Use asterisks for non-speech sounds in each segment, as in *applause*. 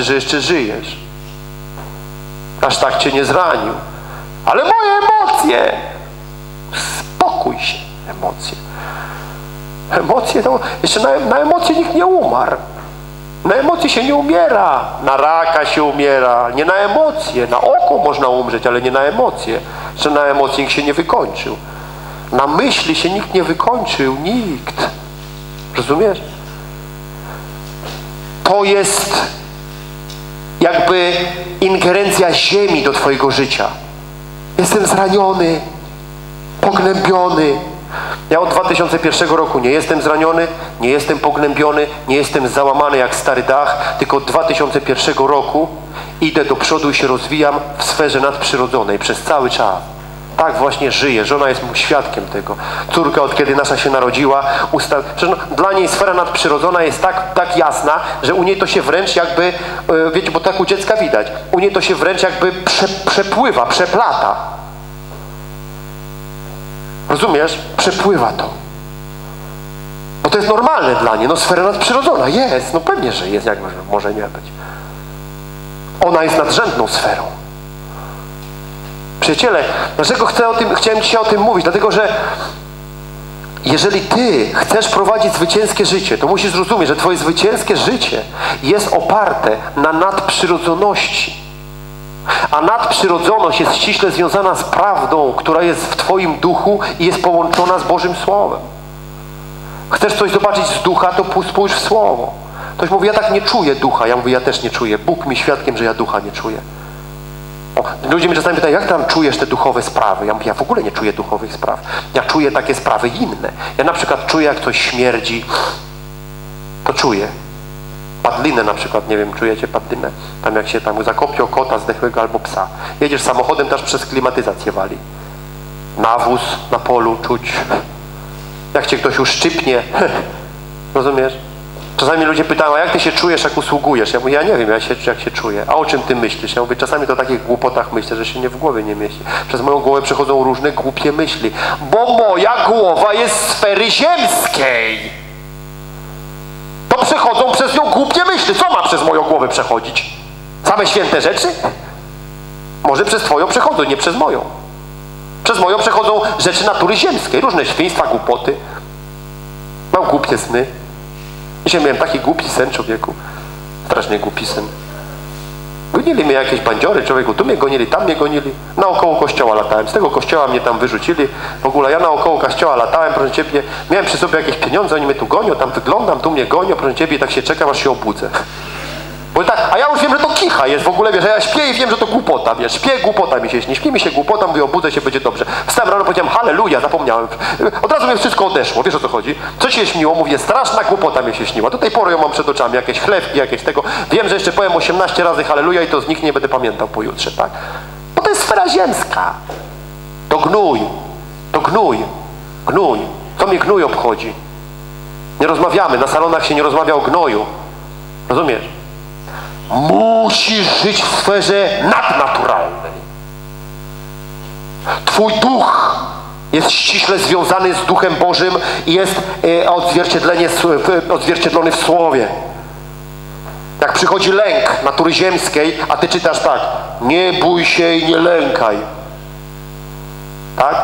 znaczy, że jeszcze żyjesz. Aż tak cię nie zranił. Ale moje emocje! Spokój się, emocje. Emocje, to jeszcze na, na emocje nikt nie umarł. Na emocje się nie umiera. Na raka się umiera. Nie na emocje. Na oko można umrzeć, ale nie na emocje. Że na emocje nikt się nie wykończył. Na myśli się nikt nie wykończył. Nikt. Rozumiesz? To jest jakby ingerencja ziemi do twojego życia. Jestem zraniony, pognębiony. Ja od 2001 roku nie jestem zraniony, nie jestem pognębiony, nie jestem załamany jak stary dach, tylko od 2001 roku idę do przodu i się rozwijam w sferze nadprzyrodzonej przez cały czas. Tak właśnie żyje. Żona jest mu świadkiem tego. Córka od kiedy nasza się narodziła, usta... no, dla niej sfera nadprzyrodzona jest tak, tak jasna, że u niej to się wręcz jakby, yy, wiecie, bo tak u dziecka widać, u niej to się wręcz jakby prze, przepływa, przeplata. Rozumiesz? Przepływa to. Bo to jest normalne dla niej. No sfera nadprzyrodzona jest. No pewnie, że jest. Jak może nie być. Ona jest nadrzędną sferą. Przyjaciele, dlaczego chcę o tym, chciałem dzisiaj o tym mówić? Dlatego, że jeżeli ty chcesz prowadzić zwycięskie życie, to musisz zrozumieć, że twoje zwycięskie życie jest oparte na nadprzyrodzoności. A nadprzyrodzoność jest ściśle związana z prawdą, która jest w twoim duchu i jest połączona z Bożym Słowem. Chcesz coś zobaczyć z ducha, to spójrz w Słowo. Ktoś mówi, ja tak nie czuję ducha. Ja mówię, ja też nie czuję. Bóg mi świadkiem, że ja ducha nie czuję. Ludzie mnie czasami pytają, jak tam czujesz te duchowe sprawy? Ja mówię, ja w ogóle nie czuję duchowych spraw. Ja czuję takie sprawy inne. Ja na przykład czuję, jak coś śmierdzi. To czuję. Padlinę na przykład, nie wiem, czujecie padlinę? Tam jak się tam zakopio kota zdechłego albo psa. Jedziesz samochodem, też przez klimatyzację wali. Nawóz na polu czuć. Jak cię ktoś uszczypnie. *laughs* Rozumiesz? Czasami ludzie pytają, a jak ty się czujesz, jak usługujesz? Ja mówię, ja nie wiem, jak się, jak się czuję. A o czym ty myślisz? Ja mówię, czasami to o takich głupotach myślę, że się nie w głowie nie mieści. Przez moją głowę przechodzą różne głupie myśli. Bo moja głowa jest sfery ziemskiej. To przechodzą przez nią głupie myśli. Co ma przez moją głowę przechodzić? Same święte rzeczy? Może przez twoją przechodzą, nie przez moją. Przez moją przechodzą rzeczy natury ziemskiej. Różne świństwa, głupoty. Mam głupie sny. Dzisiaj miałem taki głupi sen człowieku. Strasznie głupi sen. Gonili mnie jakieś bandziory, człowieku, tu mnie gonili, tam mnie gonili. Naokoło kościoła latałem. Z tego kościoła mnie tam wyrzucili. W ogóle ja naokoło kościoła latałem, proszę Ciebie. Miałem przy sobie jakieś pieniądze, oni mnie tu gonią, tam wyglądam, tu mnie gonią, proszę Ciebie, i tak się czekam, aż się obudzę. Bo tak, a ja już wiem, że kicha jest w ogóle, wiesz, ja śpię i wiem, że to głupota, wiesz, śpię, głupota mi się śni, śpi mi się głupota, mówię, obudzę się, będzie dobrze. Wstałem rano, powiedziałem, halleluja, zapomniałem. Od razu mi wszystko odeszło, wiesz o co chodzi? Co się śniło? Mówię, straszna głupota mi się śniła. Do tej pory ją mam przed oczami, jakieś chlewki, jakieś tego. Wiem, że jeszcze powiem 18 razy halleluja i to z nich nie będę pamiętał pojutrze, tak? Bo to jest sfera ziemska. To gnój, to gnój, gnój. Co mnie gnój obchodzi? Nie rozmawiamy, na salonach się nie rozmawia o gnoju. Rozumiesz? Musisz żyć w sferze nadnaturalnej. Twój duch jest ściśle związany z Duchem Bożym i jest e, odzwierciedlenie, odzwierciedlony w Słowie. Jak przychodzi lęk natury ziemskiej, a ty czytasz tak, nie bój się i nie lękaj. Tak?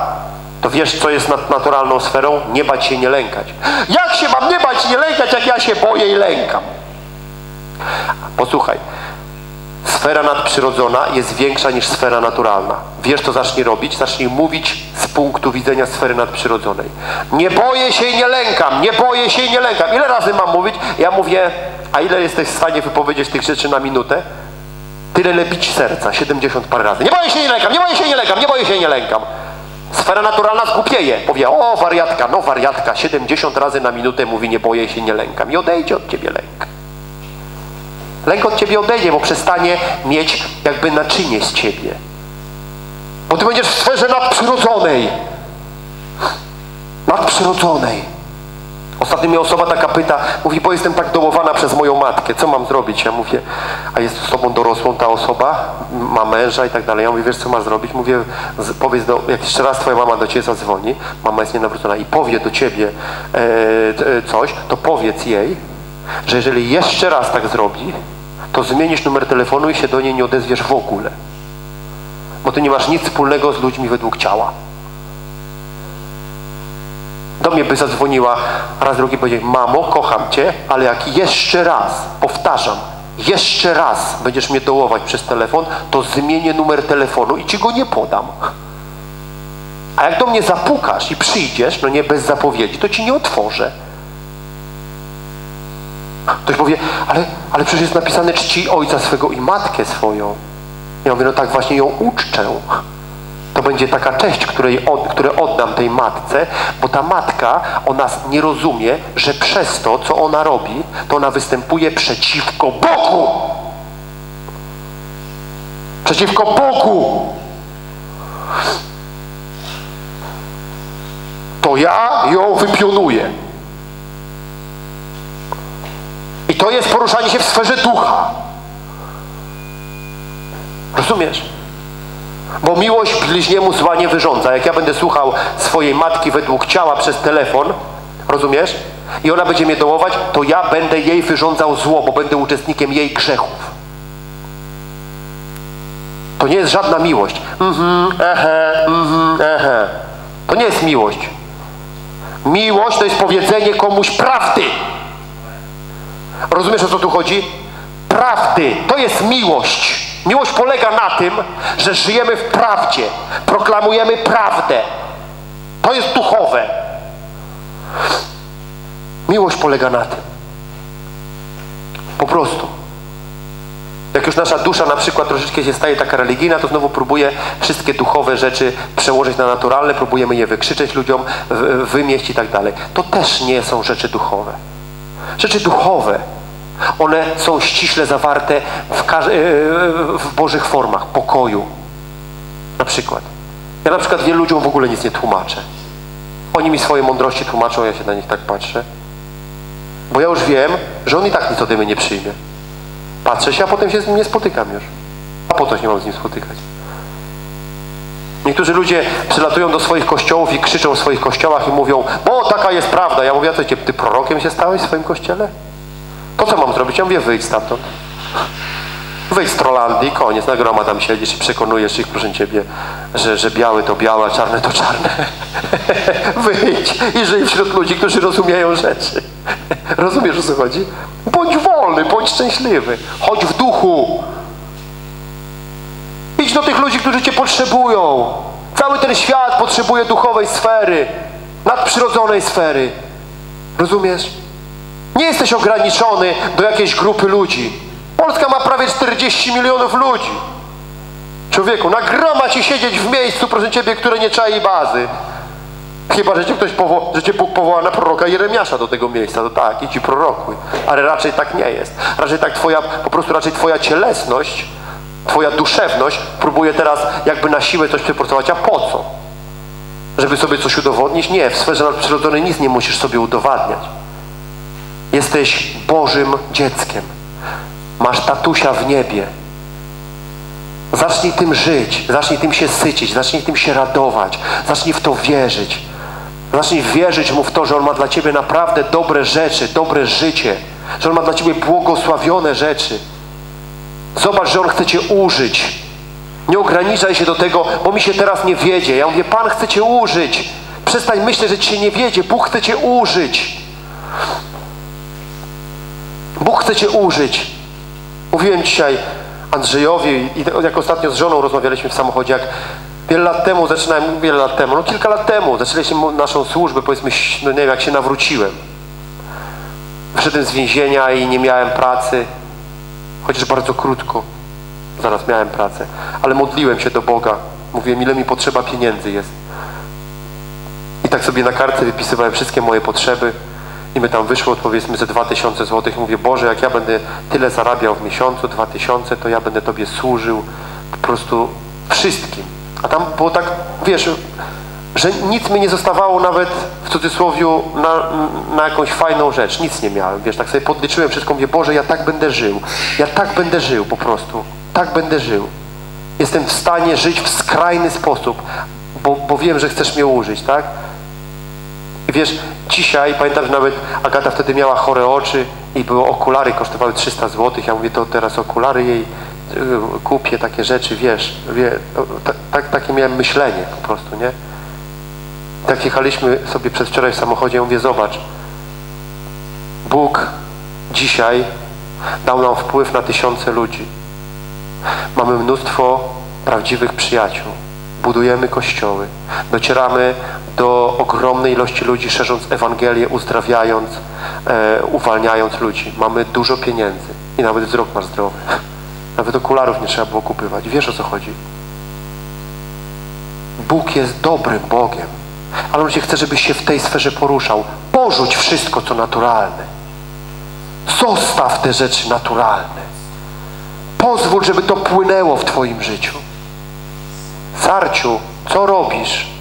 To wiesz, co jest nad naturalną sferą? Nie bać się i nie lękać. Jak się mam nie bać i nie lękać, jak ja się boję i lękam? Posłuchaj, sfera nadprzyrodzona jest większa niż sfera naturalna. Wiesz, co zacznij robić? Zacznij mówić z punktu widzenia sfery nadprzyrodzonej. Nie boję się i nie lękam, nie boję się i nie lękam. Ile razy mam mówić? Ja mówię, a ile jesteś w stanie wypowiedzieć tych rzeczy na minutę? Tyle lepić serca, 70 parę razy. Nie boję się i nie lękam, nie boję się i nie lękam, nie boję się i nie lękam. Sfera naturalna zgłupieje. Powie, o wariatka, no wariatka, 70 razy na minutę mówi, nie boję się, nie lękam. I odejdzie od ciebie lęk. Lęk od ciebie odejdzie, bo przestanie mieć jakby naczynie z ciebie. Bo ty będziesz w sferze nadprzyrodzonej. Nadprzyrodzonej. Ostatnio mnie osoba taka pyta, mówi, bo jestem tak dołowana przez moją matkę, co mam zrobić? Ja mówię, a jest osobą dorosłą ta osoba, ma męża i tak dalej. Ja mówię, wiesz co masz zrobić? Mówię, powiedz, do, jak jeszcze raz twoja mama do ciebie zadzwoni, mama jest nienawrócona i powie do ciebie e, e, coś, to powiedz jej, że jeżeli jeszcze raz tak zrobi, to zmienisz numer telefonu i się do niej nie odezwiesz w ogóle. Bo ty nie masz nic wspólnego z ludźmi według ciała. Do mnie by zadzwoniła raz drugi powiedział, mamo, kocham cię, ale jak jeszcze raz, powtarzam, jeszcze raz będziesz mnie dołować przez telefon, to zmienię numer telefonu i ci go nie podam. A jak do mnie zapukasz i przyjdziesz, no nie bez zapowiedzi, to ci nie otworzę. Ktoś powie, ale, ale przecież jest napisane czci ojca swego i matkę swoją. Ja mówię, no tak właśnie ją uczczę. To będzie taka cześć, której od, które oddam tej matce, bo ta matka, ona nie rozumie, że przez to, co ona robi, to ona występuje przeciwko Bogu. Przeciwko Bogu. To ja ją wypionuję. I to jest poruszanie się w sferze ducha. Rozumiesz? Bo miłość bliźniemu zła nie wyrządza. Jak ja będę słuchał swojej matki według ciała przez telefon, rozumiesz? I ona będzie mnie dołować, to ja będę jej wyrządzał zło, bo będę uczestnikiem jej grzechów. To nie jest żadna miłość. Mhm, ehe, mhm, ehe. To nie jest miłość. Miłość to jest powiedzenie komuś prawdy. Rozumiesz o co tu chodzi? Prawdy. To jest miłość. Miłość polega na tym, że żyjemy w prawdzie. Proklamujemy prawdę. To jest duchowe. Miłość polega na tym. Po prostu. Jak już nasza dusza na przykład troszeczkę się staje taka religijna, to znowu próbuje wszystkie duchowe rzeczy przełożyć na naturalne, próbujemy je wykrzyczeć ludziom, wymieść i tak dalej. To też nie są rzeczy duchowe. Rzeczy duchowe, one są ściśle zawarte w, w Bożych formach, pokoju. Na przykład. Ja na przykład wielu ludziom w ogóle nic nie tłumaczę. Oni mi swoje mądrości tłumaczą, ja się na nich tak patrzę. Bo ja już wiem, że on i tak nic ode mnie nie przyjmie. Patrzę się, a potem się z nim nie spotykam już. A po co się mam z nim spotykać? Niektórzy ludzie przylatują do swoich kościołów i krzyczą w swoich kościołach i mówią, bo taka jest prawda. Ja mówię, a co, ty prorokiem się stałeś w swoim kościele? Co mam zrobić? Ja mówię, wyjdź stamtąd. Wyjdź z Trolandii, koniec, na groma tam siedzisz i przekonujesz ich, proszę Ciebie, że, że biały to białe, a czarne to czarne. *laughs* Wyjdź i żyj wśród ludzi, którzy rozumieją rzeczy. Rozumiesz, o co chodzi? Bądź wolny, bądź szczęśliwy. Chodź w duchu. Idź do tych ludzi, którzy Cię potrzebują. Cały ten świat potrzebuje duchowej sfery, nadprzyrodzonej sfery. Rozumiesz? Nie jesteś ograniczony do jakiejś grupy ludzi. Polska ma prawie 40 milionów ludzi. Człowieku, na groma ci siedzieć w miejscu, proszę Ciebie, które nie czai bazy. Chyba, że Cię ktoś powo że Cię Bóg powoła na proroka Jeremiasza do tego miejsca, to tak, i Ci prorokuj. Ale raczej tak nie jest. Raczej tak Twoja, po prostu raczej Twoja cielesność, Twoja duszewność próbuje teraz jakby na siłę coś przepracować. A po co? Żeby sobie coś udowodnić? Nie, w sferze nadprzyrodzonej nic nie musisz sobie udowadniać. Jesteś Bożym dzieckiem. Masz tatusia w niebie. Zacznij tym żyć, zacznij tym się sycić, zacznij tym się radować, zacznij w to wierzyć. Zacznij wierzyć mu w to, że On ma dla Ciebie naprawdę dobre rzeczy, dobre życie, że On ma dla Ciebie błogosławione rzeczy. Zobacz, że On chce Cię użyć. Nie ograniczaj się do tego, bo mi się teraz nie wiedzie. Ja mówię, Pan chce Cię użyć. Przestań myśleć, że Ci się nie wiedzie. Bóg chce Cię użyć. Bóg chce Cię użyć. Mówiłem dzisiaj Andrzejowi i jak ostatnio z żoną rozmawialiśmy w samochodzie, jak wiele lat temu zaczynałem, wiele lat temu, no kilka lat temu zaczęliśmy naszą służbę, powiedzmy, no nie wiem, jak się nawróciłem. Wyszedłem z więzienia i nie miałem pracy, chociaż bardzo krótko. Zaraz miałem pracę, ale modliłem się do Boga. Mówiłem, ile mi potrzeba pieniędzy jest. I tak sobie na kartce wypisywałem wszystkie moje potrzeby i my tam wyszło powiedzmy ze 2000 zł. Mówię, Boże, jak ja będę tyle zarabiał w miesiącu, 2000, to ja będę Tobie służył po prostu wszystkim. A tam było tak, wiesz, że nic mi nie zostawało nawet w cudzysłowie na, na jakąś fajną rzecz. Nic nie miałem, wiesz, tak sobie podliczyłem wszystko. Mówię, Boże, ja tak będę żył. Ja tak będę żył po prostu. Tak będę żył. Jestem w stanie żyć w skrajny sposób, bo, bo wiem, że chcesz mnie użyć, tak? Wiesz, dzisiaj, pamiętam, że nawet Agata wtedy miała chore oczy i były okulary, kosztowały 300 zł. Ja mówię, to teraz okulary jej y, kupię, takie rzeczy, wiesz. Wie, tak, tak, takie miałem myślenie po prostu, nie? Tak jechaliśmy sobie przedwczoraj w samochodzie, ja mówię, zobacz, Bóg dzisiaj dał nam wpływ na tysiące ludzi. Mamy mnóstwo prawdziwych przyjaciół. Budujemy kościoły. Docieramy do ogromnej ilości ludzi, szerząc Ewangelię, uzdrawiając, e, uwalniając ludzi. Mamy dużo pieniędzy i nawet wzrok masz zdrowy. Nawet okularów nie trzeba było kupywać. Wiesz o co chodzi? Bóg jest dobrym Bogiem, ale On się chce, żebyś się w tej sferze poruszał. Porzuć wszystko, co naturalne. Zostaw te rzeczy naturalne. Pozwól, żeby to płynęło w Twoim życiu. Sarciu, co robisz?